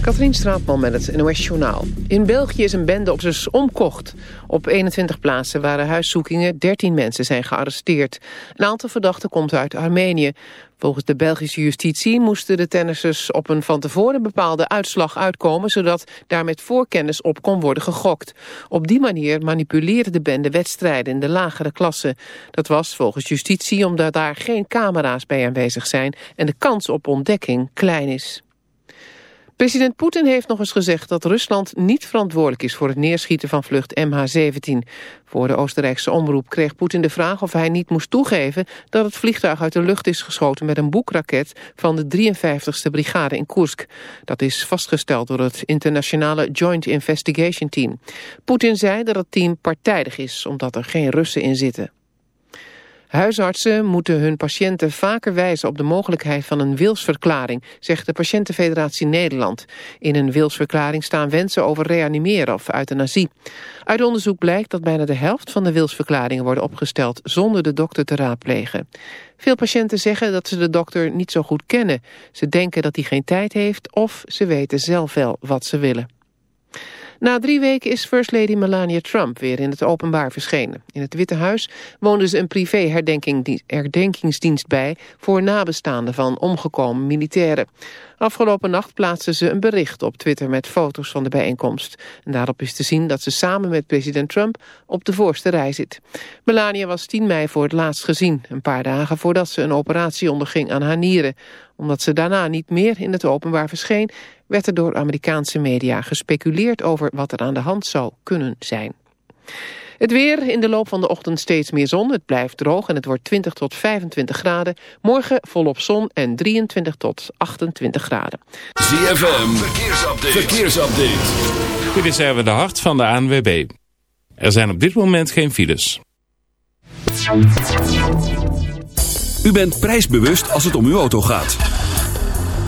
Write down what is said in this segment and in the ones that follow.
Katrien Straatman met het NOS Journaal. In België is een bende op zijn omkocht. Op 21 plaatsen waren huiszoekingen, 13 mensen zijn gearresteerd. Een aantal verdachten komt uit Armenië. Volgens de Belgische justitie moesten de tennissers op een van tevoren bepaalde uitslag uitkomen... zodat daar met voorkennis op kon worden gegokt. Op die manier manipuleerde de bende wedstrijden in de lagere klasse. Dat was volgens justitie omdat daar geen camera's bij aanwezig zijn... en de kans op ontdekking klein is. President Poetin heeft nog eens gezegd dat Rusland niet verantwoordelijk is voor het neerschieten van vlucht MH17. Voor de Oostenrijkse omroep kreeg Poetin de vraag of hij niet moest toegeven dat het vliegtuig uit de lucht is geschoten met een boekraket van de 53ste brigade in Kursk. Dat is vastgesteld door het internationale Joint Investigation Team. Poetin zei dat het team partijdig is omdat er geen Russen in zitten. Huisartsen moeten hun patiënten vaker wijzen op de mogelijkheid van een wilsverklaring, zegt de Patiëntenfederatie Nederland. In een wilsverklaring staan wensen over reanimeren of euthanasie. Uit onderzoek blijkt dat bijna de helft van de wilsverklaringen worden opgesteld zonder de dokter te raadplegen. Veel patiënten zeggen dat ze de dokter niet zo goed kennen. Ze denken dat hij geen tijd heeft of ze weten zelf wel wat ze willen. Na drie weken is First Lady Melania Trump weer in het openbaar verschenen. In het Witte Huis woonde ze een privé-herdenkingsdienst bij... voor nabestaanden van omgekomen militairen. Afgelopen nacht plaatste ze een bericht op Twitter met foto's van de bijeenkomst. En daarop is te zien dat ze samen met president Trump op de voorste rij zit. Melania was 10 mei voor het laatst gezien, een paar dagen voordat ze een operatie onderging aan haar nieren. Omdat ze daarna niet meer in het openbaar verscheen, werd er door Amerikaanse media gespeculeerd over wat er aan de hand zou kunnen zijn. Het weer in de loop van de ochtend steeds meer zon. Het blijft droog en het wordt 20 tot 25 graden. Morgen volop zon en 23 tot 28 graden. ZFM, verkeersupdate. verkeersupdate. Dit is even de hart van de ANWB. Er zijn op dit moment geen files. U bent prijsbewust als het om uw auto gaat.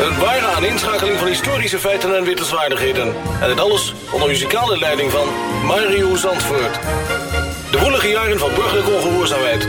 Een ware aaneenschakeling van historische feiten en wittelswaardigheden. En dit alles onder muzikale leiding van Mario Zandvoort. De woelige jaren van burgerlijke ongehoorzaamheid,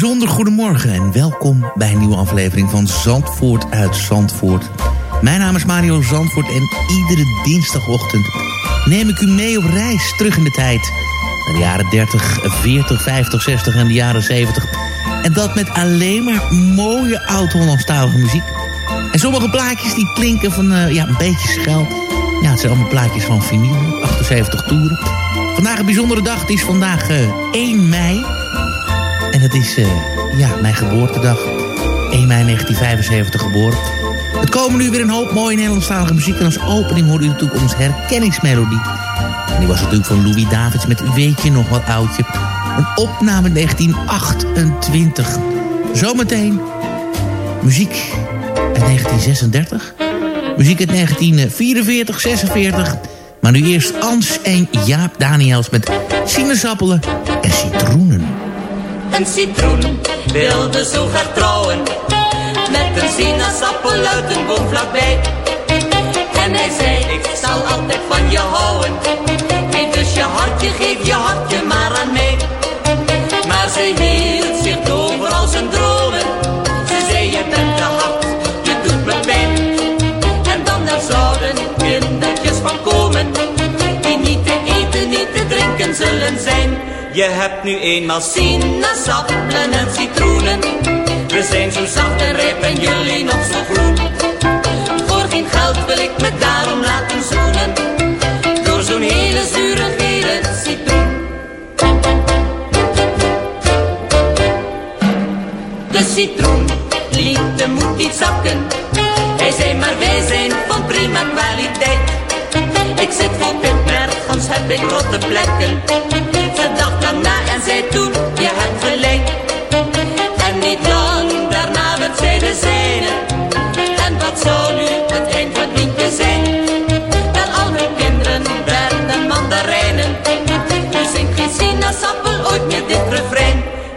Bijzonder goedemorgen en welkom bij een nieuwe aflevering van Zandvoort uit Zandvoort. Mijn naam is Mario Zandvoort en iedere dinsdagochtend neem ik u mee op reis terug in de tijd. Naar de jaren 30, 40, 50, 60 en de jaren 70. En dat met alleen maar mooie oud-Hollandstalige muziek. En sommige plaatjes die klinken van eh, ja, een beetje schel. Ja, het zijn allemaal plaatjes van vinyl, 78 toeren. Vandaag een bijzondere dag, het is vandaag eh, 1 mei. Het is eh, ja, mijn geboortedag. 1 mei 1975 geboren. Het komen nu weer een hoop mooie Nederlandstalige muziek. En als opening hoorde u natuurlijk onze herkenningsmelodie. En die was natuurlijk van Louis Davids met Weet je nog wat oudje. Een opname 1928. Zometeen muziek uit 1936. Muziek uit 1944, 46. Maar nu eerst Ans en Jaap Daniels met sinaasappelen en citroenen. Een citroen. Wilde zo graag trouwen Met een sinaasappel uit een boom vlakbij. En hij zei, ik zal altijd van je houden. Geef dus je hartje, geef je hartje maar aan mij. Maar ze hield zich over al zijn dromen. Ze zei, je bent te hard, je doet me pijn. En dan er zouden kindertjes van komen Die niet te eten, niet te drinken zullen zijn je hebt nu eenmaal sinaasappelen en citroenen. We zijn zo zacht en rijp en jullie nog zo groen. Voor geen geld wil ik me daarom laten zoenen. Door zo'n hele zure gele citroen. De citroen liet de moed niet zakken. Hij zei maar wij zijn van prima kwaliteit. Ik zit vol pit, nergens heb ik rotte plekken.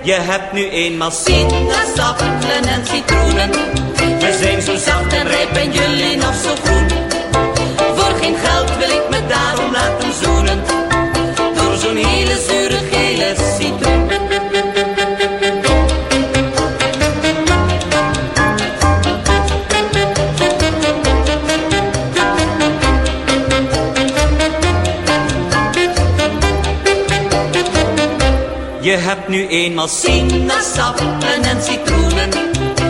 Je hebt nu eenmaal sinaasappelen en citroenen. We zijn zo zacht en rijp en jullie nog zo groen. Nu eenmaal sinaasappelen en citroenen.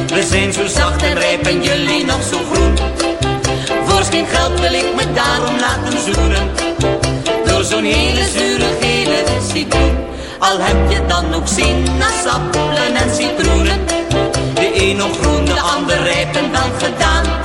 We zijn zo zacht en rijp en jullie nog zo groen. Voor geen geld wil ik me daarom laten zoenen. Door zo'n hele zure gele citroen. Al heb je dan ook sinaasappelen en citroenen. De een nog groen, de ander rijp en wel gedaan.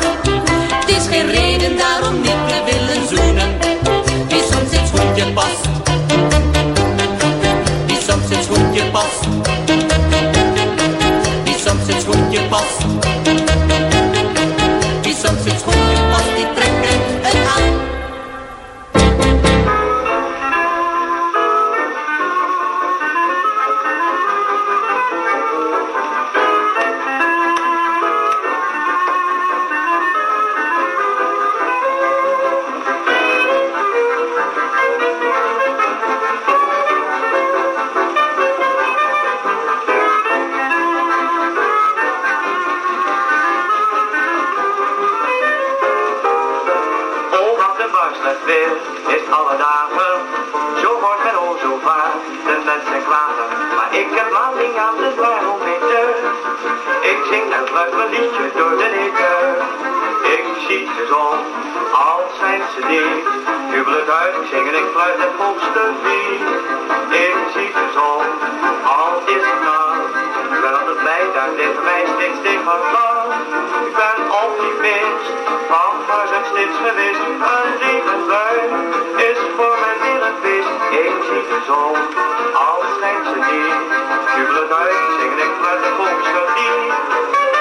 Liedje door de nikker. Ik zie de zon, als zijn ze niet. Jubel het uit, ik zing en ik fluit het volste lied. Ik zie de zon, al is het nacht. Ben altijd blij, daar tegen mij steeds tegen. Ik ben optimist, van huis en steeds gewist. Een liefdesbui is voor mij weer een feest. Ik zie de zon, al schijnt ze niet. Jubel het uit, ik zing en ik fluit het volste lied.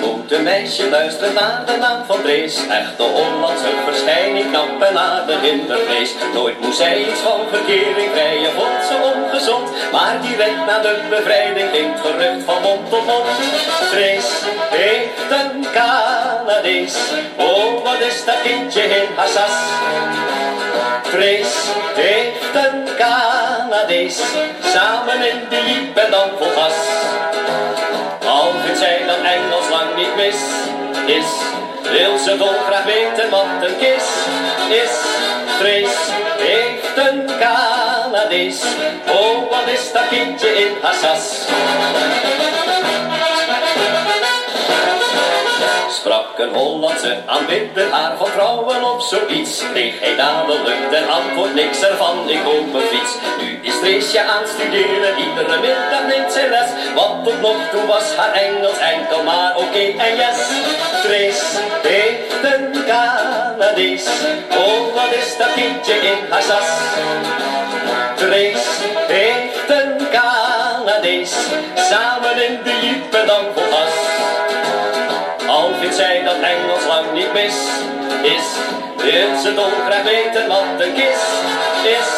Woont een meisje, luistert naar de naam van Drees. Echte Hollandse verschijning, knap en aardig in de vlees. Nooit moest zij iets van verkering vrijen, vond ze ongezond. Maar direct na de bevrijding ging het gerucht van mond tot mond. Drees heeft een Canadees, oh wat is dat kindje in haar sas. Drees heeft een Canadees, samen in de jeep en dan vol gas. Mis is, wil ze dolgraag weten wat een kis is. Trace heeft een Canadees, oh wat is dat kindje in haar. Een Hollandse aanbidder haar van vrouwen op zoiets. Kreeg hij dadelijk ten antwoord niks ervan, ik koop een fiets. Nu is Treesje aan studeren, iedere middag neemt zij les. Want tot nog toe was haar Engels enkel maar oké en yes. Trees heeft een Canadees, oh wat is dat kindje in haar sas. Trees heeft een Canadees, samen in de jeep dan. Is, wil ze dolgraag weten wat een kis is.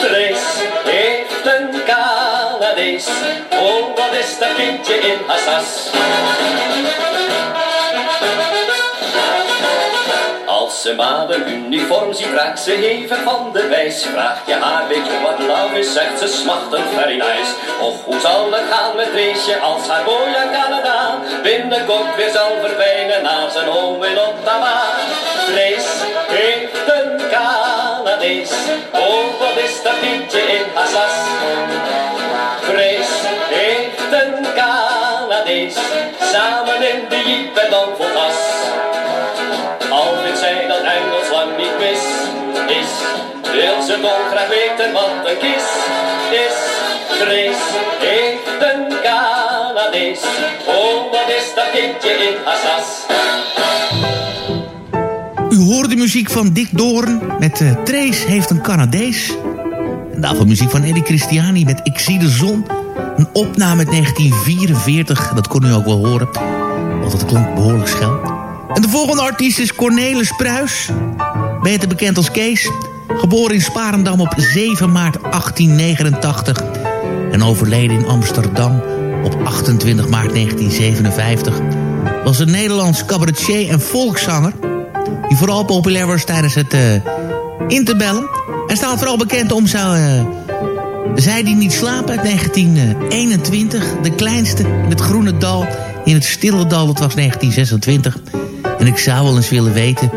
Trace heeft een Canadees, oh wat is dat kindje in haar sas. Als ze maar uniform ziet, raakt ze hevig van de wijs. Vraag je haar, weet je wat love is, zegt ze smachtend very nice. Och, hoe zal het gaan met Reesje als haar uit Canada binnenkort weer zal verdwijnen naar zijn home in Ottawa. Rees heeft een Canadees, oh wat is dat liedje in Assas. Vrees heeft een Canadees, samen in de jeep en dan vol gas. Al vindt zij dat Engels lang niet mis is, wil ze dolgraag weten wat een kis is. Vrees heeft een Canadees, oh wat is dat kindje in Assas. U hoort de muziek van Dick Doorn met eh Trace heeft een Canadees. En daarvoor muziek van Eddie Christiani met Ik zie de zon. Een opname uit 1944, dat kon u ook wel horen. Want dat klonk behoorlijk schel. En de volgende artiest is Cornelis Pruis. Beter bekend als Kees. Geboren in Sparendam op 7 maart 1889. En overleden in Amsterdam op 28 maart 1957. Was een Nederlands cabaretier en volkszanger die vooral populair was tijdens het uh, interbellen. Hij staat vooral bekend om zou, uh, Zij die niet slapen uit 1921. De kleinste in het groene dal, in het stille dal, dat was 1926. En ik zou wel eens willen weten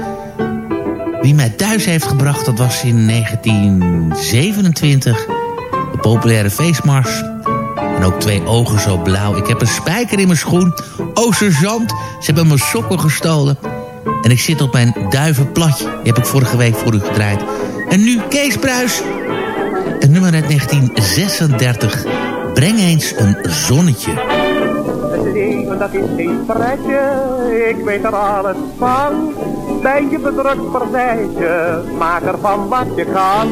wie mij thuis heeft gebracht. Dat was in 1927. De populaire feestmars. En ook twee ogen zo blauw. Ik heb een spijker in mijn schoen. Sergeant, ze hebben mijn sokken gestolen. En ik zit op mijn duivenplatje. Die heb ik vorige week voor u gedraaid. En nu Kees Pruis. Een nummer uit 1936. Breng eens een zonnetje. Het leven dat is geen pretje, ik weet er alles van. Ben je bedrukt partijtje, maak ervan wat je kan.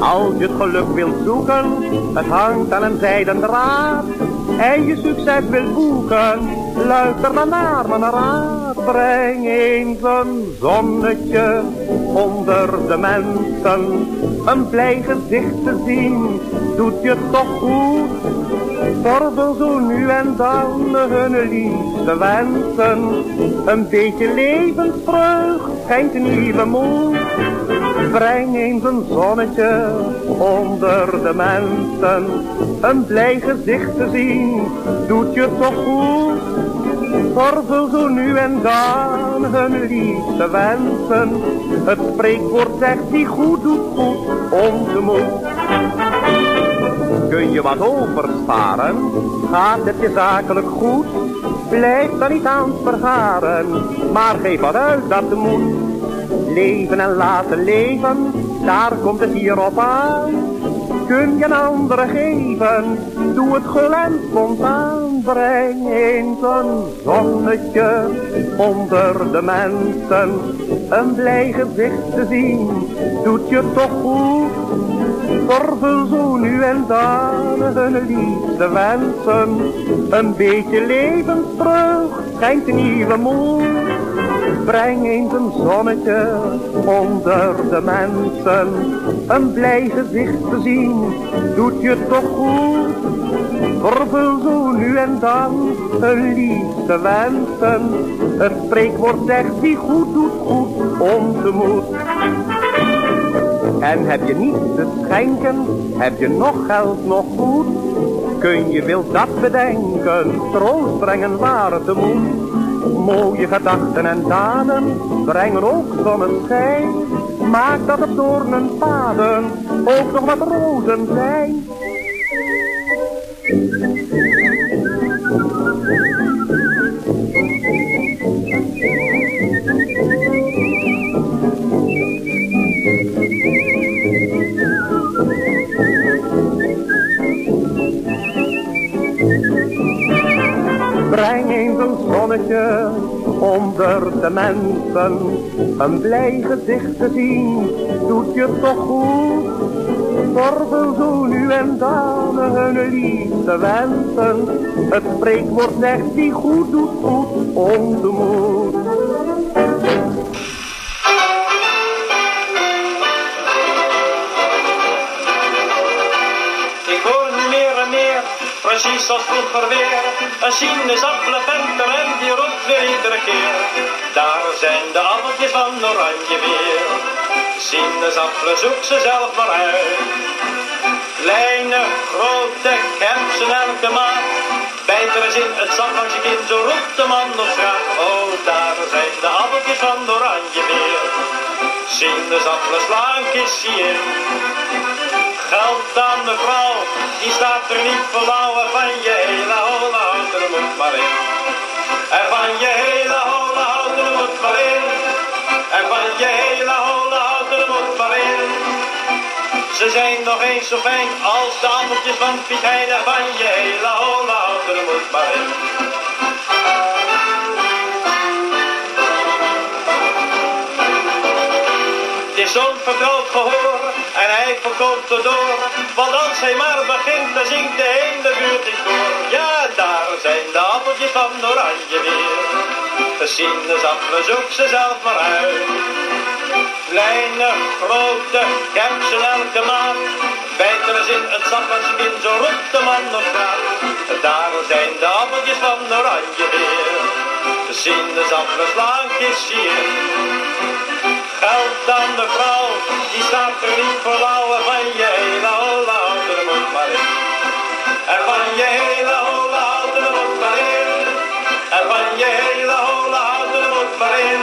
Als je het geluk wilt zoeken, het hangt aan een zijden draad. En je succes wilt boeken, luister dan naar mijn raad. Breng eens een zonnetje onder de mensen. Een blij gezicht te zien, doet je toch goed. Vordel zo nu en dan hun liefste wensen. Een beetje levensvreugd schenkt nieuwe moed. Breng eens een zonnetje onder de mensen. Een blij gezicht te zien, doet je toch goed. Vordel zo nu en dan hun liefste wensen. Het spreekwoord zegt die goed doet goed, onze moed. Kun je wat oversparen? Gaat het je zakelijk goed? Blijf dan niet aan het vergaren, maar geef wat uit dat moet. Leven en laten leven, daar komt het hier op aan. Kun je een andere geven, doe het gul en spontaan. Breng eens een zonnetje onder de mensen. Een blij gezicht te zien, doet je toch goed. Vervul zo nu en dan hun liefste wensen. Een beetje levensvreugd schijnt nieuwe moed. Breng eens een zonnetje onder de mensen. Een blij gezicht te zien, doet je toch goed. Vervul zo nu en dan hun liefste wensen. Het spreekwoord zegt wie goed doet goed, onze moed. En heb je niets te schenken, heb je nog geld, nog goed, kun je wil dat bedenken, troost brengen waar het moet. Mooie gedachten en daden brengen ook zonneschijn, maak dat op doornen paden ook nog wat rozen zijn. Zonnetje onder de mensen. Een blij gezicht te zien, doet je toch goed. Vordel zo nu en dan hun liefste wensen. Het spreekwoord zegt die goed doet goed, onze moed. Ik hoor nu meer en meer, precies als vroeger weer een sinaasappelventer en die roept weer iedere keer. Daar zijn de appeltjes van oranje weer. Sinaasappelen zoek ze zelf maar uit. Kleine, grote, kersen elke maat. Bijt er eens in het zak als je kind, zo roept de man op straat. Oh, daar zijn de appeltjes van oranje weer. Sinaasappelen slaan kistje in. Geld aan de vrouw, die staat er niet voor van je hele holle houten moet maar in. En van je hele holle houten er moet maar in. En van je hele holle houten er moet maar in. Ze zijn nog eens zo fijn als de appeltjes van Piet Hein. En van je hele holle houten moet maar in. Het is en verkoopt er door. Want als hij maar begint, dan zingt de hele buurt in koor. Ja, daar zijn de appeltjes van oranje weer. De sinaasappelen zoek ze zelf maar uit. Kleine, grote, ik ze elke maat. Bijt er eens in het je kind, zo roept de man op straat. Daar zijn de appeltjes van oranje weer. De sinaasappelen slaan kistje. Geld aan de vrouw, die staat er niet voor lauw. En van je hele holle houten er maar in. En van je hele holle houten er moet maar in. En van je hele holle houten er maar in.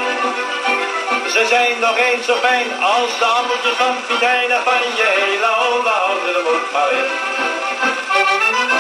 Ze zijn nog eens zo fijn als de appeltjes van Piet Hein. En van je hele holle maar in.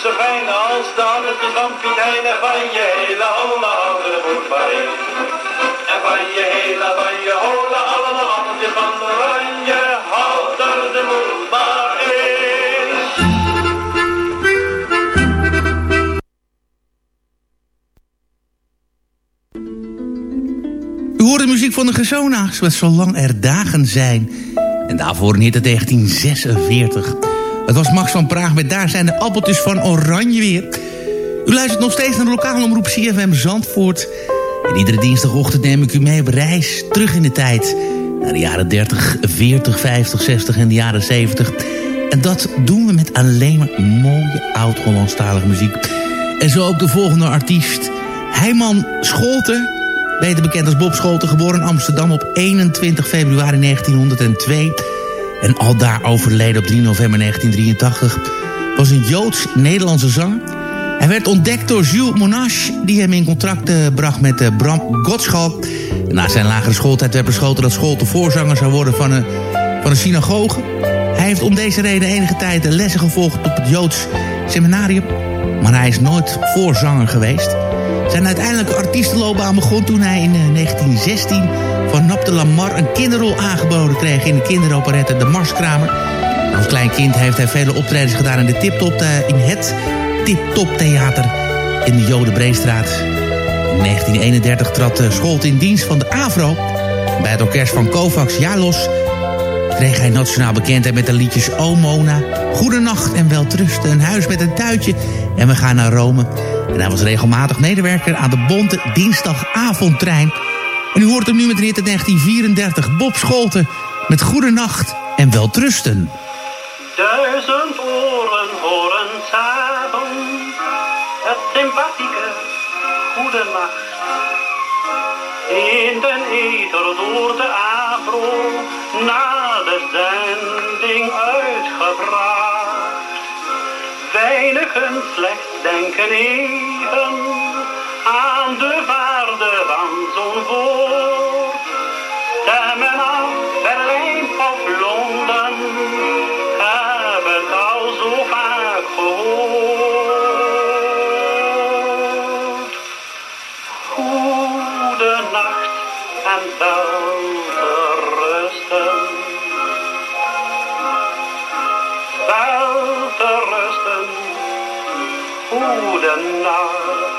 Zo fijn als de appeltjes van Piet Hein. En van je hele holle houten moet in. En van je hele, van je holle, allemaal appeltjes van oranje. Houd er de moed maar in. Hoort de muziek van de Gezona's met Zolang er dagen zijn. En daarvoor uit 1946. Het was Max van Praag met Daar zijn de appeltjes van Oranje weer. U luistert nog steeds naar de lokale omroep CFM Zandvoort. En iedere dinsdagochtend neem ik u mee op reis terug in de tijd. Naar de jaren 30, 40, 50, 60 en de jaren 70. En dat doen we met alleen maar mooie oud-Hollandstalige muziek. En zo ook de volgende artiest. Heiman Scholten, beter bekend als Bob Scholten, geboren in Amsterdam op 21 februari 1902... en al daar overleden op 3 november 1983... was een Joods-Nederlandse zanger. Hij werd ontdekt door Jules Monash... die hem in contact eh, bracht met eh, Bram Gottschalk. Na zijn lagere schooltijd werd besloten dat Scholten voorzanger zou worden van een, van een synagoge. Hij heeft om deze reden enige tijd de lessen gevolgd op het Joods seminarium... maar hij is nooit voorzanger geweest... Zijn uiteindelijke artiestenloopbaan begon toen hij in eh, 1916 van Nap de Lamar een kinderrol aangeboden kreeg in de kinderoperette De Marskramer. Als klein kind heeft hij vele optredens gedaan in, de Tip-Top, eh, in het Tip-Top Theater in de Jodenbreestraat. In 1931 trad uh, Scholt in dienst van de AVRO. Bij het orkest van Kovacs Jalos kreeg hij nationaal bekendheid met de liedjes O Mona, Goedenacht en Welterusten, Een huis met een tuitje en We gaan naar Rome. En hij was regelmatig medewerker aan de Bonte Dinsdagavondtrein. En u hoort hem nu met uit 1934, Bob Scholten, met Goedenacht en Welterusten. Duizend oren horen samen het sympathieke goedenacht. In den ether door de afro na de zending uitgebracht eigen slechts denken even aan de waarde van zo'n woord. Daar men af Berlijn of Londen hebben het al zo vaak gehoord. Goede nacht en wel. 故人啊。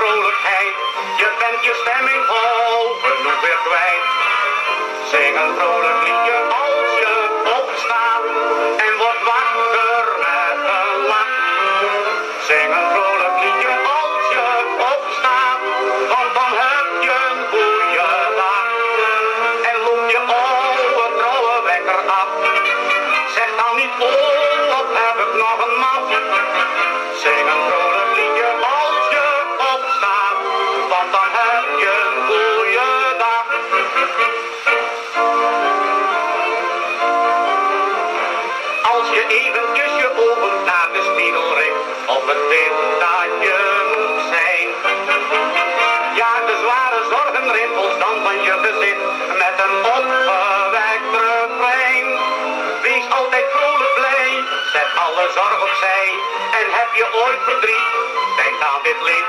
je bent je stemming houden, genoeg weer kwijt. Zing een vrolijk liedje een dan van je gezicht met een opgewekt refrein. Wees altijd vrolijk blij, zet alle zorg opzij en heb je ooit verdriet, denk aan dit lied.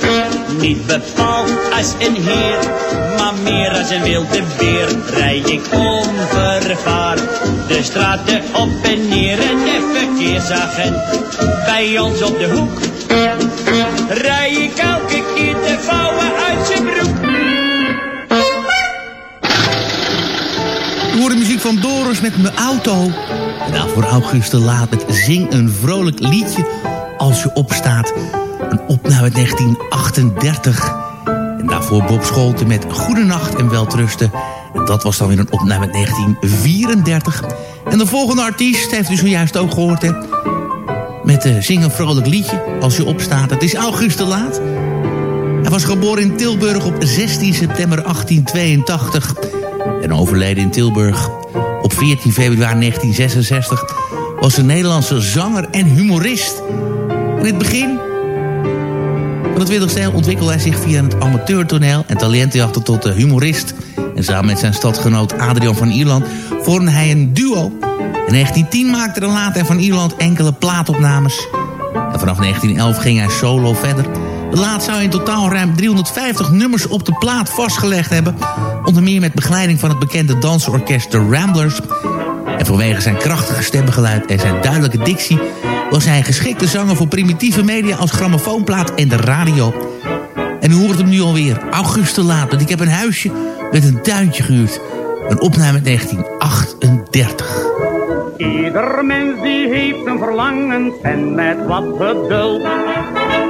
Niet bepaald als een heer, maar meer als een wilde beer rij ik onvervaard de straten op en neer en de verkeersagent bij ons op de hoek. Rij ik elke keer de vouwen uit zijn broek. We horen muziek van Doris met mijn auto. En daarvoor August de Laat met Zing een vrolijk liedje als je opstaat. Een opname uit 1938. En daarvoor Bob Scholten met Goedenacht en Weltrusten. En dat was dan weer een opname uit 1934. En de volgende artiest heeft u zojuist ook gehoord, hè? Met uh, Zing een vrolijk liedje als je opstaat. Het is August de Laat. Hij was geboren in Tilburg op 16 september 1882 en overleden in Tilburg op 14 februari 1966... was een Nederlandse zanger en humorist. In het begin van het 20e eeuw ontwikkelde hij zich via het amateurtoneel... en talentenjachten tot de humorist. En samen met zijn stadgenoot Adrian van Ierland vormde hij een duo. In 1910 maakte de later van Ierland enkele plaatopnames. En vanaf 1911 ging hij solo verder... De laat zou in totaal ruim 350 nummers op de plaat vastgelegd hebben. Onder meer met begeleiding van het bekende dansorkest The Ramblers. En vanwege zijn krachtige stemgeluid en zijn duidelijke dictie... was hij geschikte zanger voor primitieve media als grammofoonplaat en de radio. En u hoort hem nu alweer, Auguste Laat. Ik heb een huisje met een tuintje gehuurd. Een opname uit 1938. Ieder mens die heeft een verlangen en met wat geduld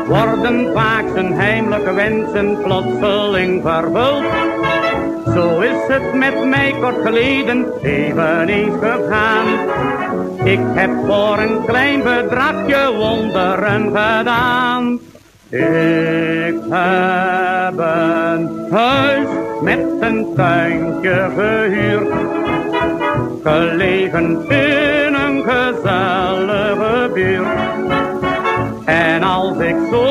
worden vaak zijn heimelijke wensen plotseling vervuld. Zo is het met mij kort geleden eveneens gegaan. Ik heb voor een klein bedragje wonderen gedaan. Ik heb een huis met een tuintje gehuurd. Gelegen in een gezellige buurt. En als ik zo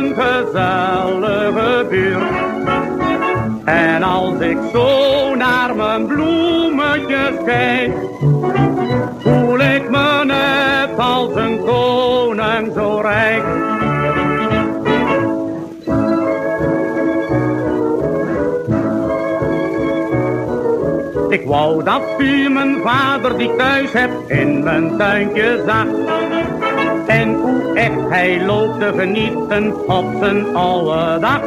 een gezellige buurt. En als ik zo naar mijn bloemetjes kijk, voel ik me net als een koning zo rijk. Ik wou dat u mijn vader die thuis hebt in mijn tuintje zag. Hij loopt te genieten op zijn oude dag.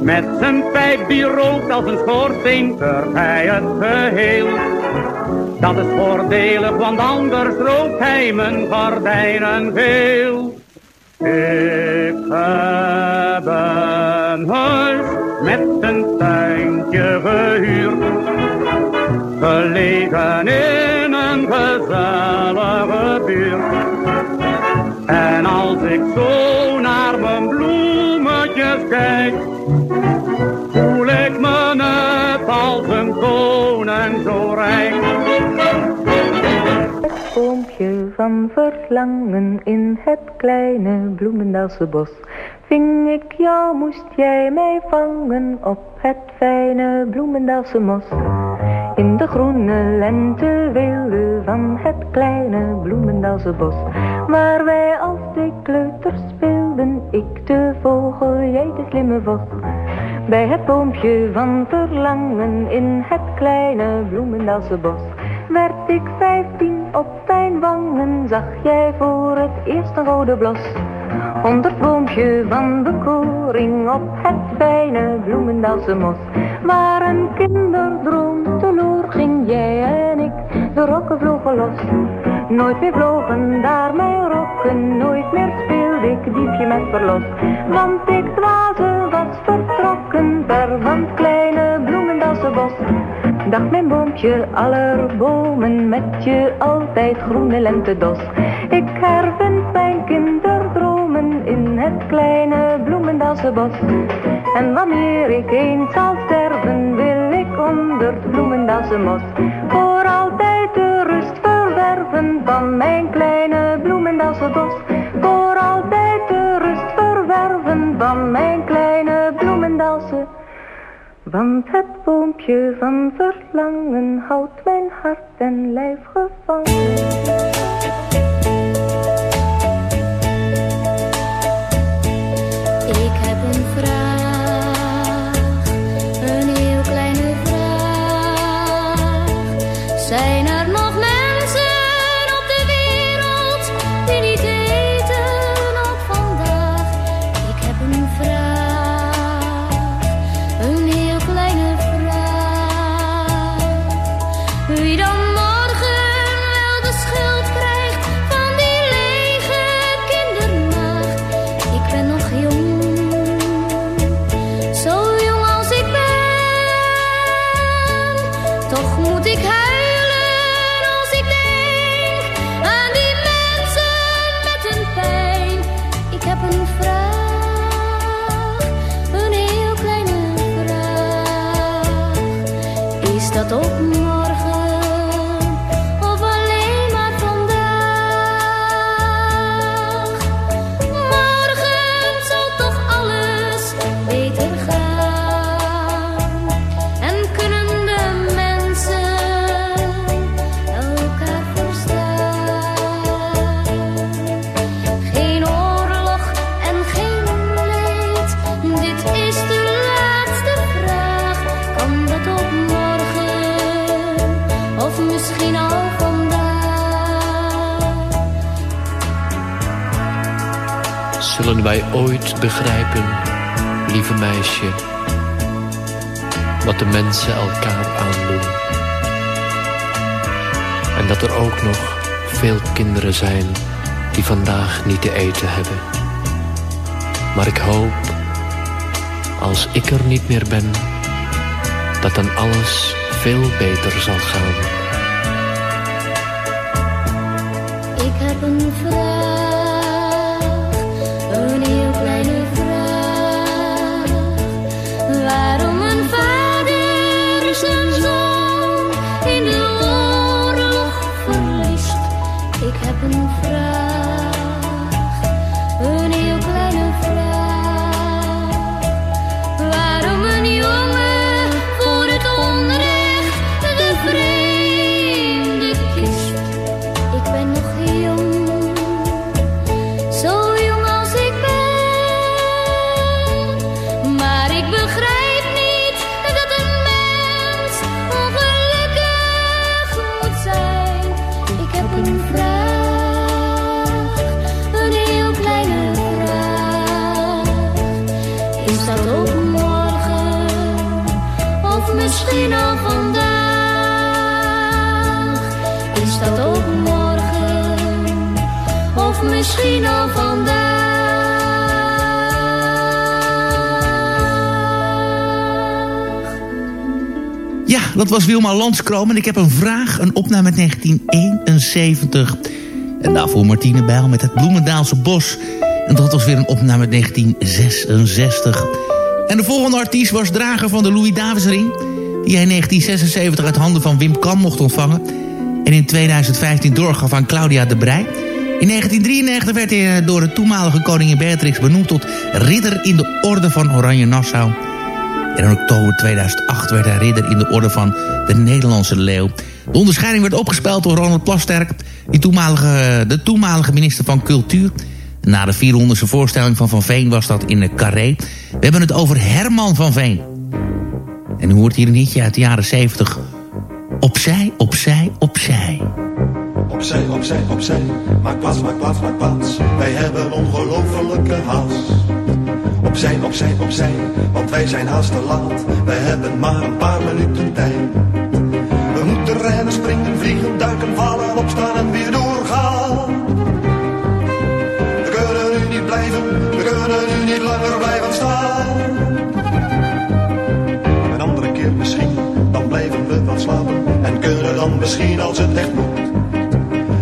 Met zijn pijp die rookt als een schoorsteen, hij het geheel. Dat is voordelig, want anders rookt hij mijn gordijnen geel. Ik heb een huis met een tuintje gehuurd. Gelegen in een gezellige buurt. En als ik zo naar mijn bloemetjes kijk, voel ik me net als een koning zo rijk. Het boompje van verlangen in het kleine bloemendaalse bos. Ving ik jou, moest jij mij vangen op het fijne bloemendaalse mos. In de groene lenteweelde van het kleine bloemendaalse bos. Waar wij als twee kleuters speelden, ik de vogel, jij de slimme vos. Bij het boompje van verlangen in het kleine bloemendaalse bos. Werd ik vijftien op mijn wangen, zag jij voor het eerst een rode blos. Onder het van bekoring op het fijne bloemendaalse mos. Waar een kinderdroom ging jij en ik, de rokken vlogen los. Nooit meer vlogen daar mijn rokken, nooit meer speelde ik diefje met verlos. Want ik dwaze was vertrokken, ver van het kleine bloemendaalse bos. Dag mijn boompje aller bomen, met je altijd groene lentedos. Ik hervind mijn kinderdromen in het kleine bloemendaalse bos. En wanneer ik eens zal sterven, onder mos. Voor altijd de rust verwerven van mijn kleine bloemendaalse bos. Voor altijd de rust verwerven van mijn kleine bloemendaalse want het boompje van verlangen houdt mijn hart en lijf gevangen. Zijn niet te eten hebben. Maar ik hoop, als ik er niet meer ben, dat dan alles veel beter zal gaan. Ik heb een vraag, Wilma Landskroom en ik heb een vraag, een opname uit 1971. En daarvoor Martine Bijl met het Bloemendaalse Bos. En dat was weer een opname uit 1966. En de volgende artiest was drager van de Louis Davidsring... die hij in 1976 uit handen van Wim Kam mocht ontvangen... en in 2015 doorgaf aan Claudia de Brij. In 1993 werd hij eh, door de toenmalige koningin Beatrix benoemd... tot ridder in de orde van Oranje Nassau... En in oktober 2008 werd hij ridder in de orde van de Nederlandse Leeuw. De onderscheiding werd opgespeld door Ronald Plasterk, die toenmalige, de toenmalige minister van Cultuur. Na de 400ste voorstelling van Van Veen was dat in de Carré. We hebben het over Herman van Veen. En u hoort hier een hitje uit de jaren 70. Opzij, opzij, opzij. Opzij, opzij, opzij. Maak plaats, maak plaats, maak plaats. Wij hebben ongelofelijke haast. Opzij, opzij, opzij. Want wij zijn haast te laat. Wij hebben maar een paar minuten tijd. We moeten rennen, springen, vliegen, duiken, vallen, opstaan en weer doorgaan. We kunnen nu niet blijven, we kunnen nu niet langer blijven staan. Een andere keer misschien, dan blijven we wel slapen. En kunnen dan misschien als het echt moet.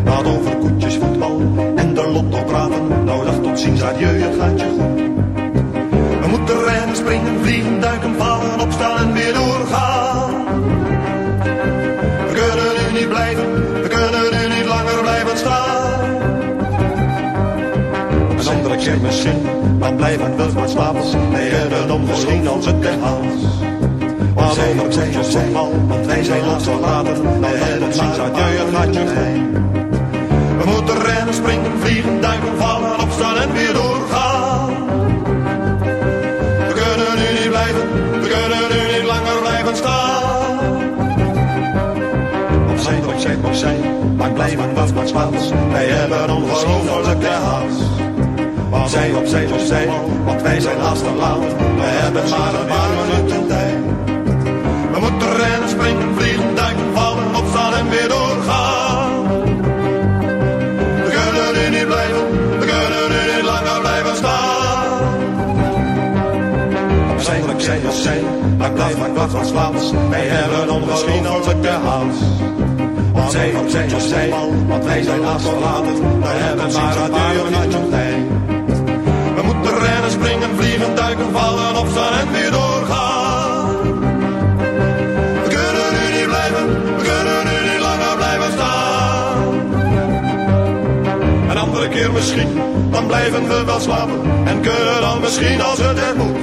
Laat over koetjes, voetbal en de lotto praten. Nou dag tot ziens, adieu, het gaat je goed rennen, springen, vliegen, duiken, vallen, opstaan en weer doorgaan. We kunnen nu niet blijven, we kunnen nu niet langer blijven staan. Een andere ik zeg misschien, dan blijven we maar slapen. Nee, het om misschien als het de haast. Waarom zijn je zijn voetbal, want wij zijn ons zo later. Dan hebben het maar uit je gatje heen. We moeten rennen, springen, vliegen, duiken, vallen, opstaan en weer maar spaans. Wij hebben ongelofelijke haast. Opzij, opzij, opzij, want wij zijn haast laat. We hebben maar een paar minuten tijd. We moeten rennen, springen, vliegen, duiken, vallen, opstaan en weer doorgaan. We kunnen nu niet blijven, we kunnen nu niet langer blijven staan. Opzij, opzij, opzij, maar blijf maar van slaans. Wij hebben ongelofelijke haast. Opzij, opzij, opzij, want wij zijn haast verlaten. We hebben maar een paar minuten tijd. We moeten rennen, springen, vliegen, duiken, vallen, opstaan en weer doorgaan. We kunnen nu niet blijven, we kunnen nu niet langer blijven staan. Een andere keer misschien, dan blijven we wel slapen. En kunnen dan misschien als het er moet.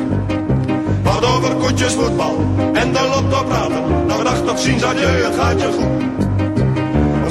Over koetjes, voetbal en de lotto praten. Nou dag tot ziens, adieu, het gaat je goed.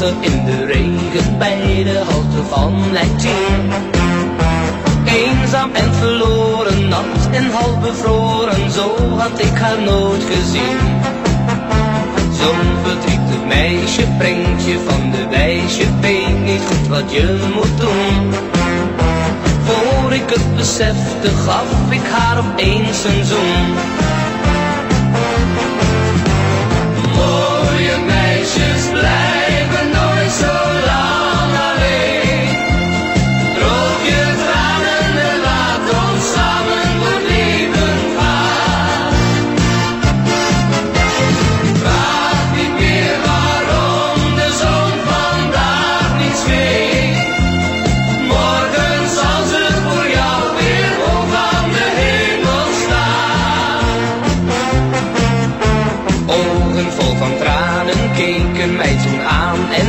In de regen bij de halte van 10. Eenzaam en verloren, nat en half bevroren, zo had ik haar nooit gezien. Zo'n verdrietig meisje brengt je van de wijs, je weet niet goed wat je moet doen. Voor ik het besefte, gaf ik haar opeens een zoen.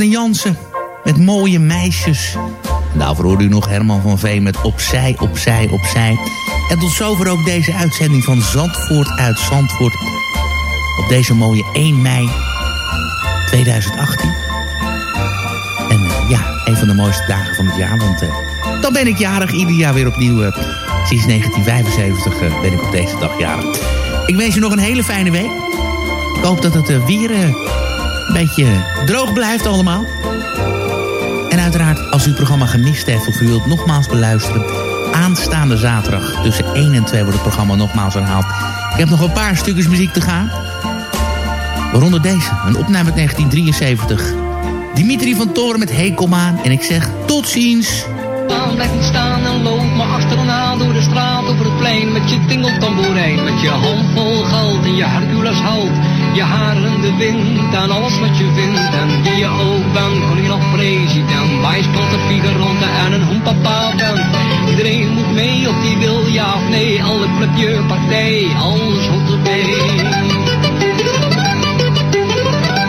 En Jansen met mooie meisjes. En daarvoor hoorde u nog Herman van Veen met Opzij, Opzij, Opzij. En tot zover ook deze uitzending van Zandvoort uit Zandvoort. Op deze mooie 1 mei 2018. En eh, ja, een van de mooiste dagen van het jaar. Want eh, dan ben ik jarig, ieder jaar weer opnieuw. eh, sinds 1975 eh, ben ik op deze dag jarig. Ik wens je nog een hele fijne week. Ik hoop dat het weer... een beetje droog blijft allemaal. En uiteraard, als u het programma gemist heeft of u wilt nogmaals beluisteren... aanstaande zaterdag tussen 1 en 2 wordt het programma nogmaals herhaald. Ik heb nog een paar stukjes muziek te gaan. Waaronder deze, een opname uit 1973. Dimitri van Toren met Hey Kom aan. En ik zeg tot ziens. blijf niet staan en loop maar achterna door de straat over het plein met je tingeltamboerijn, met je handvol geld en je Hercules houdt, je haar in de wind en alles wat je vindt en wie je ook bent, gewoon je nog president, bijspotten, figuranten en een hoempapa bent. Iedereen moet mee of die wil ja of nee, alle clubje, partij, alles hoort erbij.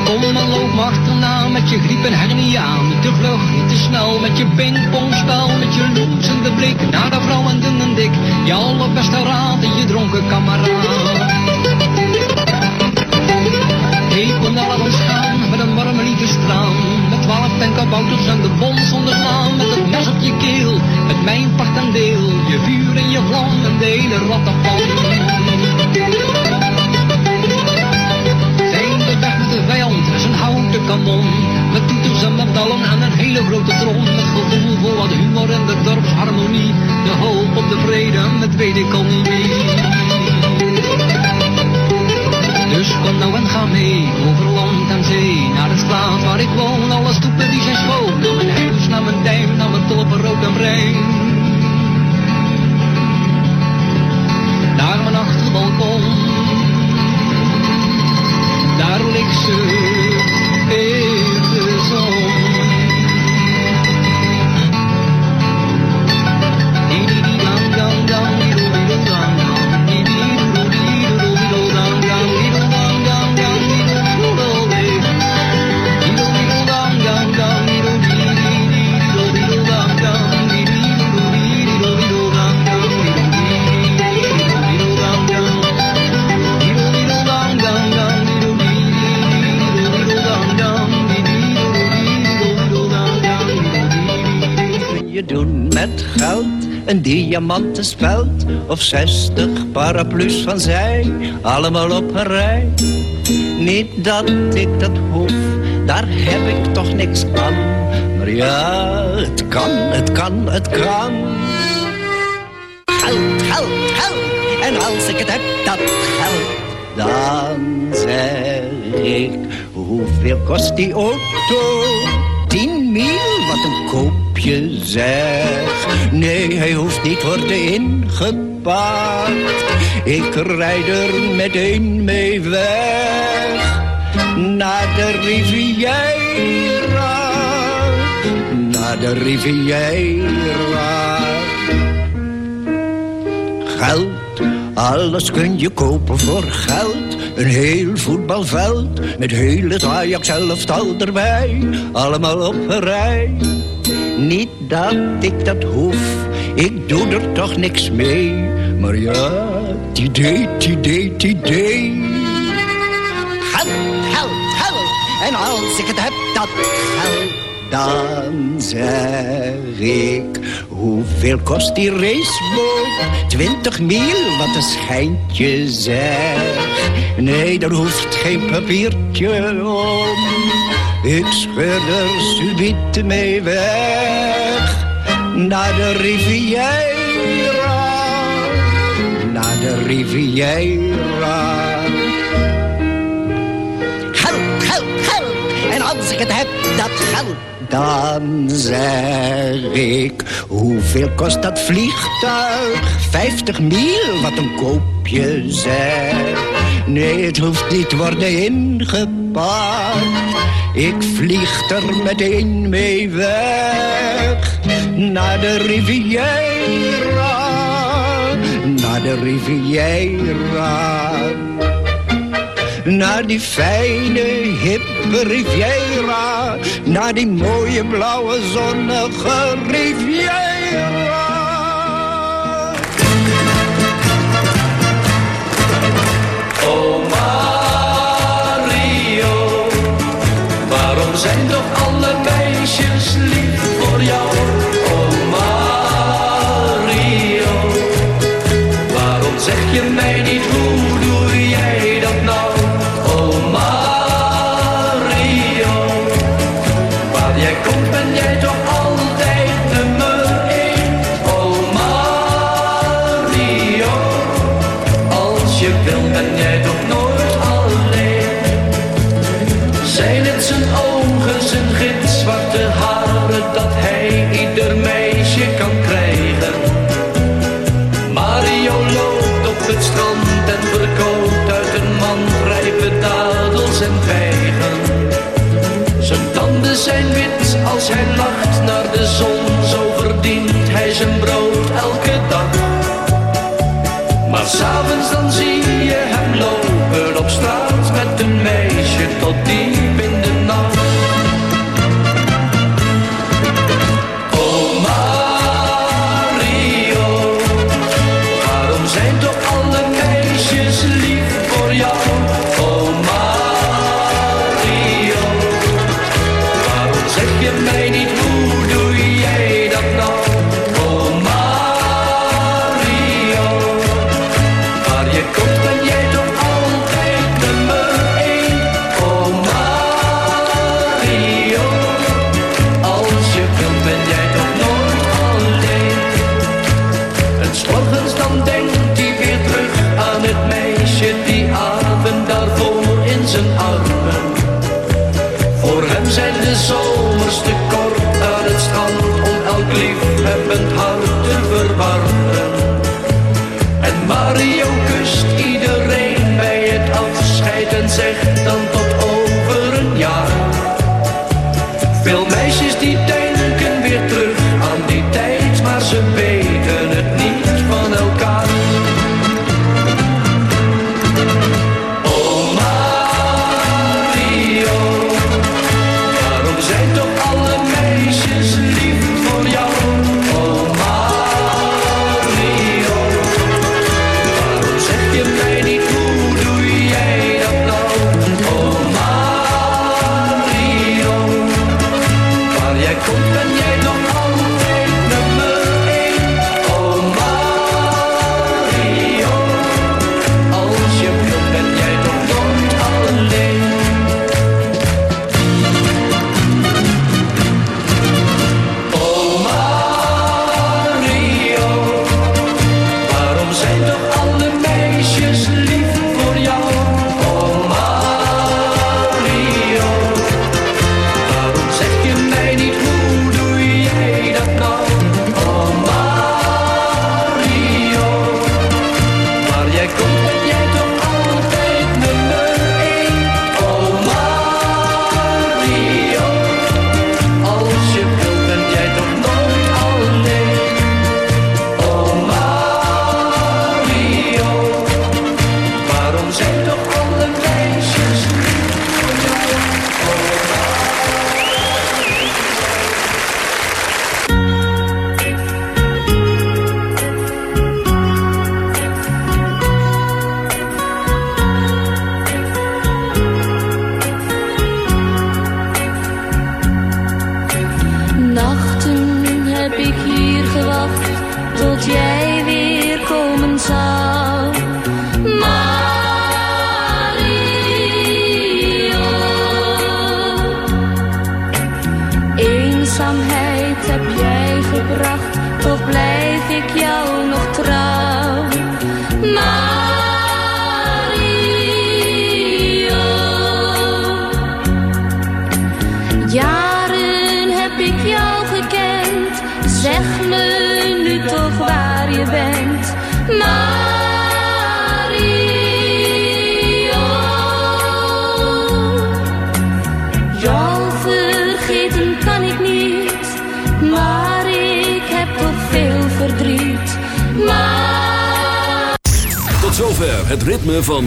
Kom maar loop maar achterna met je griep en hernia. Niet te vlug, niet te snel met je pingpongspel. Met je loensende blik naar de vrouw en dun en dik. Je allerbeste raad en je dronken kameraad. Ik kon naar ons gaan met een warme liefdestraal. Met twaalf penkabouters en de bom zonder naam. Met het mes op je keel, met mijn part en deel. Je vuur en je vlam en de hele rattenpan. Zijn de weg met de vijand en zijn houten kanon. Met toeters en met ballen en een hele grote trom. Met gevoel voor wat humor en de dorpsharmonie. De hoop op de vrede met weet ik al niet. Kom nou en ga mee, over land en zee, naar de straat waar ik woon. Alle stoepen die zijn schoon, naar mijn huis, naar mijn duim, naar mijn toppen, rood en bruin. Naar mijn achterbalkon, daar ligt ze in de. Een diamanten speld of zestig paraplu's van zij, allemaal op een rij. Niet dat ik dat hoef, daar heb ik toch niks aan. Maar ja, het kan, het kan, het kan. Geld, geld, geld. En als ik het heb, dat geld, dan zeg ik, hoeveel kost die auto? Tien mil, wat een koopje zeg. Nee, hij hoeft niet worden ingepakt. Ik rijd er meteen mee weg. Naar de Riviera. Naar de Riviera. Geld, alles kun je kopen voor geld. Een heel voetbalveld met heel het Ajax elftal erbij. Allemaal op een rij. Niet dat ik dat hoef, ik doe er toch niks mee. Maar ja, idee, idee, idee. Geld, geld, geld. En als ik het heb, dat geld. Dan zeg ik, hoeveel kost die raceboot? Twintig mil, wat een schijntje zeg. Nee, daar hoeft geen papiertje om. Ik scheur er subiet mee weg. Naar de Riviera. Naar de Riviera. Het heb, dat geld. Dan zeg ik, hoeveel kost dat vliegtuig? Vijftig mil, wat een koopje zeg. Nee, het hoeft niet worden ingepakt. Ik vlieg er meteen mee weg. Naar de Riviera. Naar de Riviera. Naar die fijne, hippe Riviera. Naar die mooie, blauwe, zonnige Riviera. Oh Mario, waarom zijn toch alle meisjes lief voor jou? Oh Mario, waarom zeg je mij niet hoe Zijn hij lacht naar de zon, zo verdient hij zijn brood elke dag. Maar s'avonds dan zie je hem lopen op straat met een meisje tot diep in de nacht. Oh Mario, waarom zijn toch